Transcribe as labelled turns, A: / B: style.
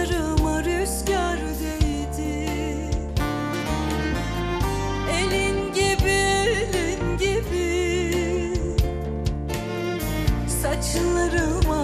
A: saçlarıma rüzgar değdi. Elin gibi elin gibi. Saçlarıma